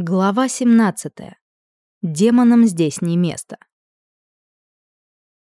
Глава 17. Демонам здесь не место.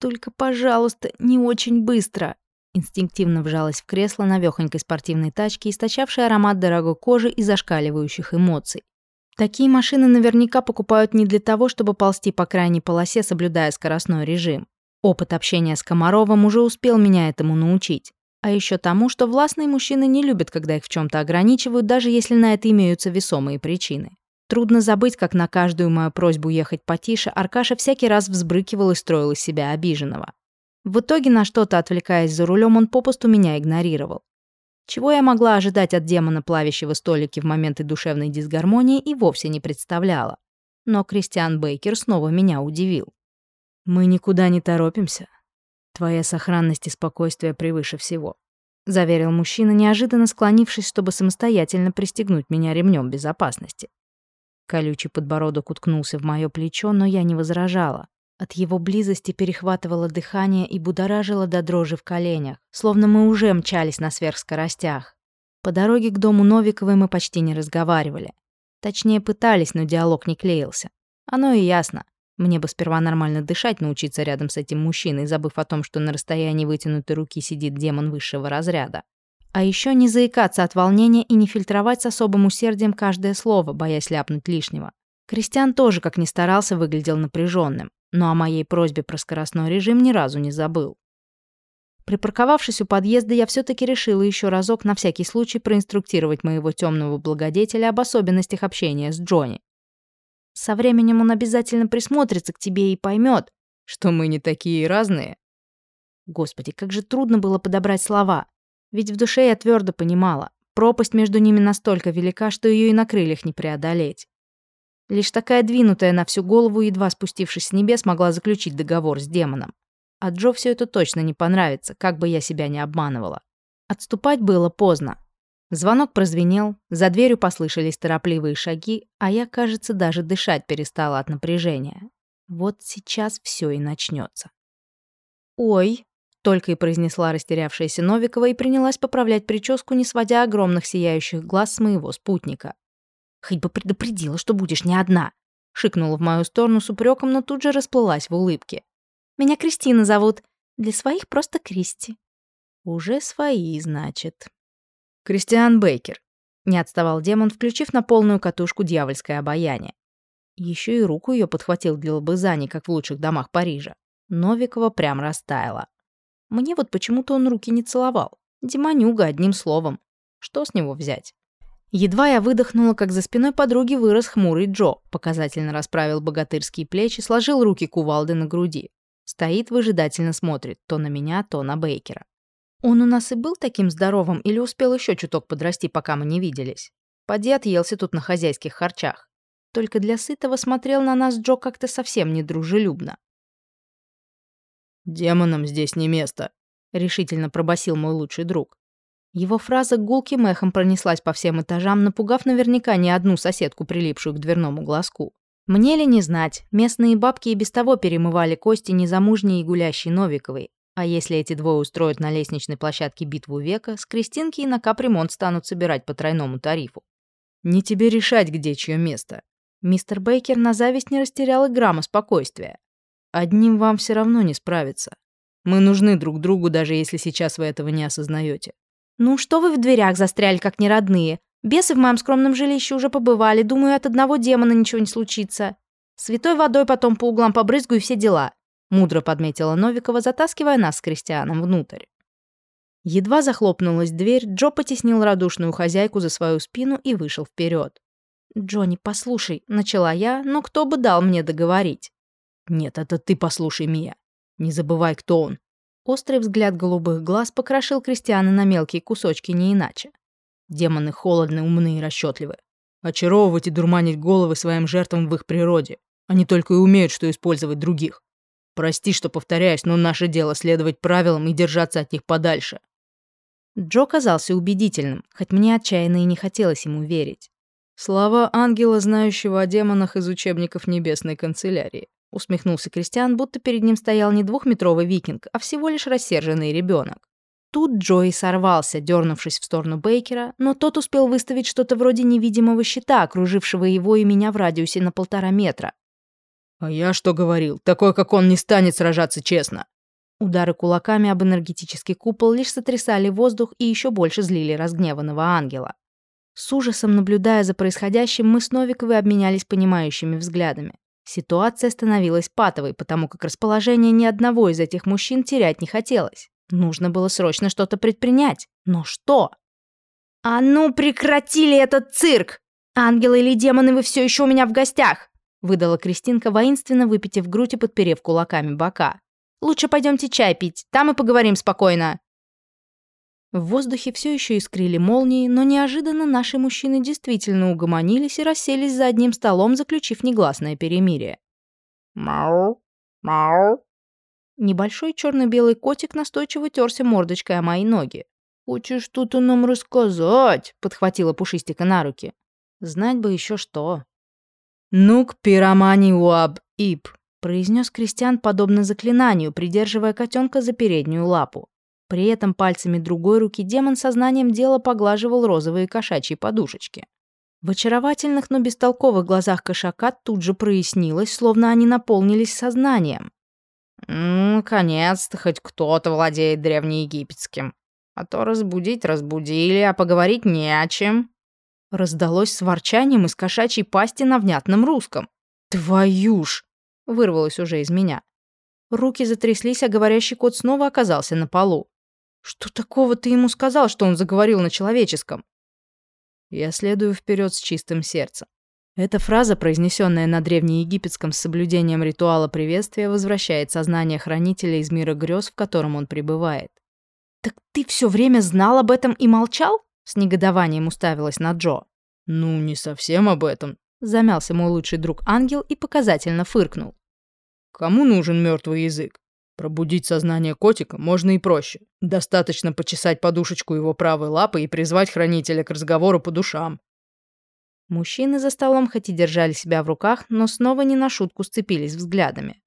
«Только, пожалуйста, не очень быстро!» Инстинктивно вжалась в кресло навёхонькой спортивной тачке, источавшей аромат дорогой кожи и зашкаливающих эмоций. Такие машины наверняка покупают не для того, чтобы ползти по крайней полосе, соблюдая скоростной режим. Опыт общения с Комаровым уже успел меня этому научить. А еще тому, что властные мужчины не любят, когда их в чем то ограничивают, даже если на это имеются весомые причины. Трудно забыть, как на каждую мою просьбу ехать потише Аркаша всякий раз взбрыкивал и строил из себя обиженного. В итоге, на что-то отвлекаясь за рулем, он попусту меня игнорировал. Чего я могла ожидать от демона, плавящего столики в моменты душевной дисгармонии, и вовсе не представляла. Но Кристиан Бейкер снова меня удивил. «Мы никуда не торопимся. Твоя сохранность и спокойствие превыше всего», — заверил мужчина, неожиданно склонившись, чтобы самостоятельно пристегнуть меня ремнем безопасности. Колючий подбородок уткнулся в мое плечо, но я не возражала. От его близости перехватывало дыхание и будоражило до дрожи в коленях, словно мы уже мчались на сверхскоростях. По дороге к дому Новиковой мы почти не разговаривали. Точнее, пытались, но диалог не клеился. Оно и ясно. Мне бы сперва нормально дышать научиться рядом с этим мужчиной, забыв о том, что на расстоянии вытянутой руки сидит демон высшего разряда. А еще не заикаться от волнения и не фильтровать с особым усердием каждое слово, боясь ляпнуть лишнего. Кристиан тоже, как ни старался, выглядел напряженным, но о моей просьбе про скоростной режим ни разу не забыл. Припарковавшись у подъезда, я все-таки решила еще разок на всякий случай проинструктировать моего темного благодетеля об особенностях общения с Джонни. Со временем он обязательно присмотрится к тебе и поймет, что мы не такие разные. Господи, как же трудно было подобрать слова. Ведь в душе я твердо понимала, пропасть между ними настолько велика, что ее и на крыльях не преодолеть. Лишь такая двинутая на всю голову, едва спустившись с небес, могла заключить договор с демоном. А Джо все это точно не понравится, как бы я себя не обманывала. Отступать было поздно. Звонок прозвенел, за дверью послышались торопливые шаги, а я, кажется, даже дышать перестала от напряжения. Вот сейчас все и начнется. «Ой», только и произнесла растерявшаяся Новикова и принялась поправлять прическу, не сводя огромных сияющих глаз с моего спутника. «Хоть бы предупредила, что будешь не одна!» Шикнула в мою сторону с упреком, но тут же расплылась в улыбке. «Меня Кристина зовут. Для своих просто Кристи». «Уже свои, значит». «Кристиан Бейкер», — не отставал демон, включив на полную катушку дьявольское обаяние. Еще и руку ее подхватил для лобызаний, как в лучших домах Парижа. Новикова прям растаяла. Мне вот почему-то он руки не целовал. Демонюга, одним словом. Что с него взять? Едва я выдохнула, как за спиной подруги вырос хмурый Джо, показательно расправил богатырские плечи, сложил руки кувалды на груди. Стоит, выжидательно смотрит то на меня, то на Бейкера. Он у нас и был таким здоровым или успел еще чуток подрасти, пока мы не виделись? Поди отъелся тут на хозяйских харчах. Только для сытого смотрел на нас Джо как-то совсем недружелюбно. «Демонам здесь не место», — решительно пробасил мой лучший друг. Его фраза гулким эхом пронеслась по всем этажам, напугав наверняка не одну соседку, прилипшую к дверному глазку. Мне ли не знать, местные бабки и без того перемывали кости незамужней и гулящей Новиковой. А если эти двое устроят на лестничной площадке битву века, с Кристинки и на капремонт станут собирать по тройному тарифу. «Не тебе решать, где чье место». Мистер Бейкер на зависть не растерял и грамма спокойствия. Одним вам все равно не справиться. Мы нужны друг другу, даже если сейчас вы этого не осознаете. Ну что вы в дверях застряли, как неродные? Бесы в моем скромном жилище уже побывали, думаю, от одного демона ничего не случится. Святой водой потом по углам побрызгаю и все дела. Мудро подметила Новикова, затаскивая нас с Кристианом внутрь. Едва захлопнулась дверь, Джо потеснил радушную хозяйку за свою спину и вышел вперед. «Джонни, послушай», — начала я, но кто бы дал мне договорить. «Нет, это ты послушай, Мия. Не забывай, кто он». Острый взгляд голубых глаз покрошил Кристиана на мелкие кусочки не иначе. Демоны холодны, умны и расчетливы. Очаровывать и дурманить головы своим жертвам в их природе. Они только и умеют, что использовать других. Прости, что повторяюсь, но наше дело следовать правилам и держаться от них подальше. Джо казался убедительным, хоть мне отчаянно и не хотелось ему верить. Слова ангела, знающего о демонах из учебников небесной канцелярии усмехнулся Кристиан, будто перед ним стоял не двухметровый викинг, а всего лишь рассерженный ребенок. Тут Джои сорвался, дернувшись в сторону Бейкера, но тот успел выставить что-то вроде невидимого щита, окружившего его и меня в радиусе на полтора метра. «А я что говорил? Такой, как он, не станет сражаться честно!» Удары кулаками об энергетический купол лишь сотрясали воздух и еще больше злили разгневанного ангела. С ужасом наблюдая за происходящим, мы с Новиковой обменялись понимающими взглядами. Ситуация становилась патовой, потому как расположение ни одного из этих мужчин терять не хотелось. Нужно было срочно что-то предпринять. Но что? «А ну прекратили этот цирк! Ангелы или демоны, вы все еще у меня в гостях!» выдала Кристинка, воинственно выпитив грудь и подперев кулаками бока. «Лучше пойдемте чай пить, там и поговорим спокойно». В воздухе все еще искрили молнии, но неожиданно наши мужчины действительно угомонились и расселись за одним столом, заключив негласное перемирие. «Мау, мау». Небольшой черно-белый котик настойчиво терся мордочкой о мои ноги. «Хочешь что-то нам рассказать?» — подхватила пушистика на руки. «Знать бы еще что». «Ну-к, пиромани уаб ип», — произнес Кристиан подобно заклинанию, придерживая котенка за переднюю лапу. При этом пальцами другой руки демон сознанием дела поглаживал розовые кошачьи подушечки. В очаровательных, но бестолковых глазах кошака тут же прояснилось, словно они наполнились сознанием. «Наконец-то хоть кто-то владеет древнеегипетским. А то разбудить разбудили, а поговорить не о чем». Раздалось с ворчанием из кошачьей пасти на внятном русском. «Твою ж!» — вырвалось уже из меня. Руки затряслись, а говорящий кот снова оказался на полу. Что такого ты ему сказал, что он заговорил на человеческом? Я следую вперед с чистым сердцем. Эта фраза, произнесенная на древнеегипетском с соблюдением ритуала приветствия, возвращает сознание хранителя из мира грез, в котором он пребывает. «Так ты все время знал об этом и молчал?» С негодованием уставилась на Джо. «Ну, не совсем об этом», — замялся мой лучший друг Ангел и показательно фыркнул. «Кому нужен мертвый язык? Пробудить сознание котика можно и проще. Достаточно почесать подушечку его правой лапы и призвать хранителя к разговору по душам. Мужчины за столом хоть и держали себя в руках, но снова не на шутку сцепились взглядами.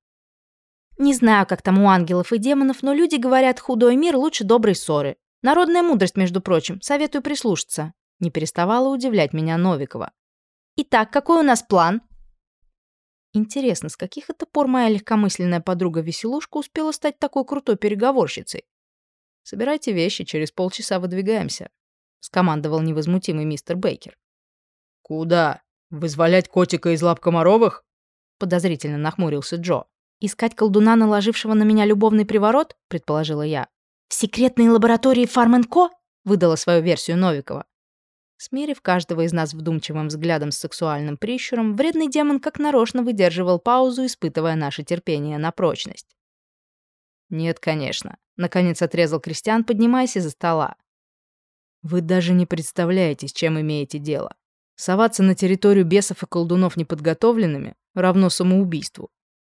Не знаю, как там у ангелов и демонов, но люди говорят, худой мир лучше доброй ссоры. Народная мудрость, между прочим, советую прислушаться. Не переставала удивлять меня Новикова. Итак, какой у нас план? Интересно, с каких это пор моя легкомысленная подруга-веселушка успела стать такой крутой переговорщицей? «Собирайте вещи, через полчаса выдвигаемся», — скомандовал невозмутимый мистер Бейкер. «Куда? Вызволять котика из лап комаровых?» — подозрительно нахмурился Джо. «Искать колдуна, наложившего на меня любовный приворот?» — предположила я. «В секретной лаборатории Фарменко?» — выдала свою версию Новикова. Смерив каждого из нас вдумчивым взглядом с сексуальным прищуром, вредный демон как нарочно выдерживал паузу, испытывая наше терпение на прочность. «Нет, конечно», — наконец отрезал Кристиан, поднимаясь из-за стола. «Вы даже не представляете, с чем имеете дело. Соваться на территорию бесов и колдунов неподготовленными равно самоубийству.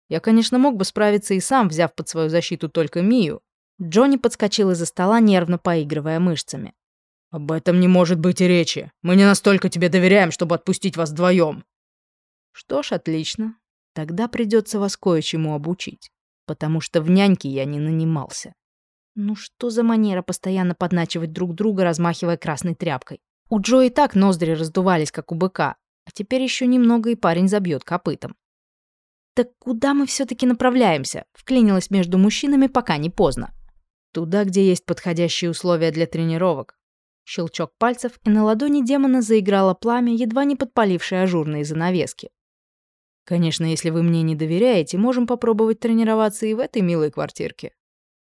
Я, конечно, мог бы справиться и сам, взяв под свою защиту только Мию». Джонни подскочил из-за стола, нервно поигрывая мышцами. «Об этом не может быть и речи. Мы не настолько тебе доверяем, чтобы отпустить вас вдвоем». «Что ж, отлично. Тогда придется вас кое-чему обучить, потому что в няньке я не нанимался». Ну что за манера постоянно подначивать друг друга, размахивая красной тряпкой? У Джо и так ноздри раздувались, как у быка, а теперь еще немного и парень забьет копытом. «Так куда мы все-таки направляемся?» — вклинилась между мужчинами, пока не поздно. «Туда, где есть подходящие условия для тренировок. Щелчок пальцев, и на ладони демона заиграло пламя, едва не подпалившее ажурные занавески. Конечно, если вы мне не доверяете, можем попробовать тренироваться и в этой милой квартирке.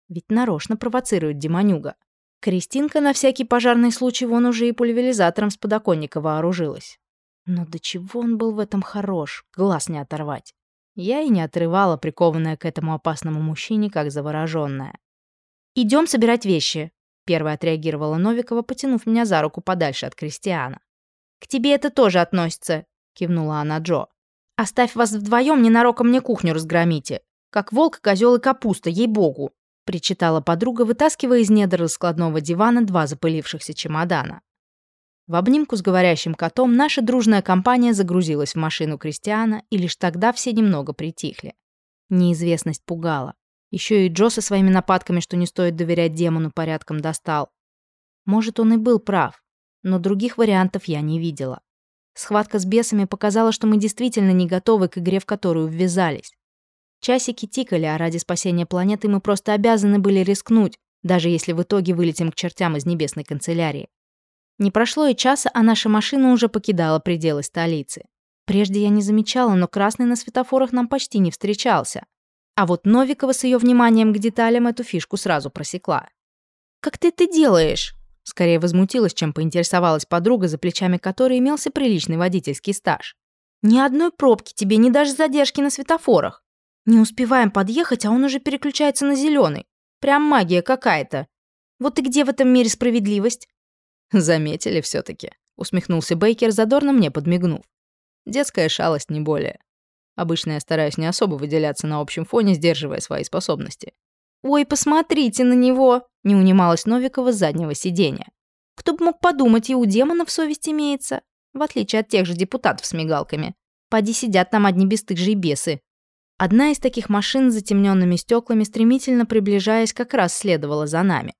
Ведь нарочно провоцирует демонюга. Кристинка на всякий пожарный случай вон уже и пульверизатором с подоконника вооружилась. Но до чего он был в этом хорош, глаз не оторвать. Я и не отрывала, прикованная к этому опасному мужчине, как завороженная. «Идем собирать вещи», Первая отреагировала Новикова, потянув меня за руку подальше от Кристиана. «К тебе это тоже относится», — кивнула она Джо. «Оставь вас вдвоем, ненароком мне кухню разгромите. Как волк, козел и капуста, ей-богу», — причитала подруга, вытаскивая из недр раскладного дивана два запылившихся чемодана. В обнимку с говорящим котом наша дружная компания загрузилась в машину Кристиана, и лишь тогда все немного притихли. Неизвестность пугала. Еще и Джо со своими нападками, что не стоит доверять демону, порядком достал. Может, он и был прав, но других вариантов я не видела. Схватка с бесами показала, что мы действительно не готовы к игре, в которую ввязались. Часики тикали, а ради спасения планеты мы просто обязаны были рискнуть, даже если в итоге вылетим к чертям из небесной канцелярии. Не прошло и часа, а наша машина уже покидала пределы столицы. Прежде я не замечала, но красный на светофорах нам почти не встречался. А вот Новикова с ее вниманием к деталям эту фишку сразу просекла. «Как ты это делаешь?» Скорее возмутилась, чем поинтересовалась подруга, за плечами которой имелся приличный водительский стаж. «Ни одной пробки тебе, ни даже задержки на светофорах. Не успеваем подъехать, а он уже переключается на зеленый. Прям магия какая-то. Вот и где в этом мире справедливость?» «Заметили все таки усмехнулся Бейкер, задорно мне подмигнув. «Детская шалость, не более. Обычно я стараюсь не особо выделяться на общем фоне, сдерживая свои способности. «Ой, посмотрите на него!» — не унималась Новикова с заднего сиденья. «Кто бы мог подумать, и у демонов совесть имеется, в отличие от тех же депутатов с мигалками. Поди сидят там одни бесстыжие бесы». Одна из таких машин с затемненными стеклами, стремительно приближаясь, как раз следовала за нами.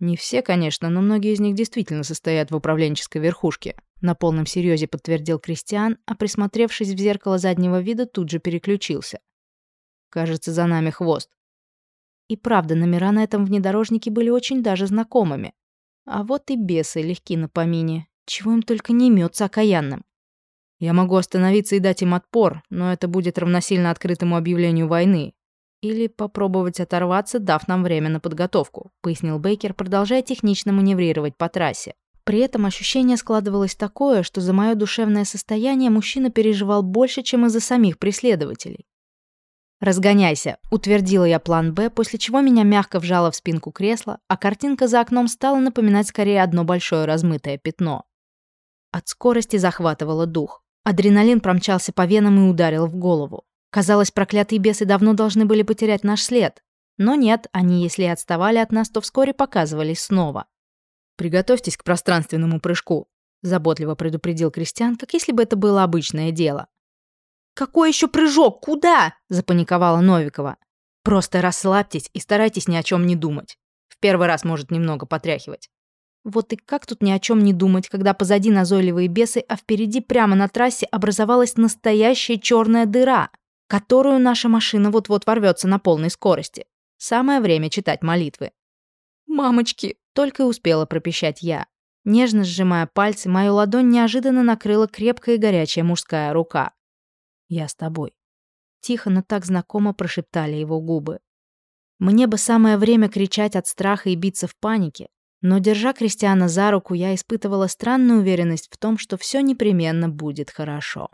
Не все, конечно, но многие из них действительно состоят в управленческой верхушке. На полном серьезе подтвердил Кристиан, а присмотревшись в зеркало заднего вида, тут же переключился. Кажется, за нами хвост. И правда, номера на этом внедорожнике были очень даже знакомыми. А вот и бесы легки на помине. Чего им только не имется окаянным. Я могу остановиться и дать им отпор, но это будет равносильно открытому объявлению войны. Или попробовать оторваться, дав нам время на подготовку, пояснил Бейкер, продолжая технично маневрировать по трассе. При этом ощущение складывалось такое, что за мое душевное состояние мужчина переживал больше, чем из-за самих преследователей. «Разгоняйся», — утвердила я план «Б», после чего меня мягко вжало в спинку кресла, а картинка за окном стала напоминать скорее одно большое размытое пятно. От скорости захватывало дух. Адреналин промчался по венам и ударил в голову. Казалось, проклятые бесы давно должны были потерять наш след. Но нет, они, если и отставали от нас, то вскоре показывались снова. «Приготовьтесь к пространственному прыжку», — заботливо предупредил Кристиан, как если бы это было обычное дело. «Какой еще прыжок? Куда?» – запаниковала Новикова. «Просто расслабьтесь и старайтесь ни о чем не думать. В первый раз может немного потряхивать». Вот и как тут ни о чем не думать, когда позади назойливые бесы, а впереди прямо на трассе образовалась настоящая черная дыра, которую наша машина вот-вот ворвется на полной скорости. Самое время читать молитвы. «Мамочки!» — только и успела пропищать я. Нежно сжимая пальцы, мою ладонь неожиданно накрыла крепкая и горячая мужская рука. «Я с тобой». Тихо, но так знакомо прошептали его губы. Мне бы самое время кричать от страха и биться в панике, но, держа Кристиана за руку, я испытывала странную уверенность в том, что все непременно будет хорошо.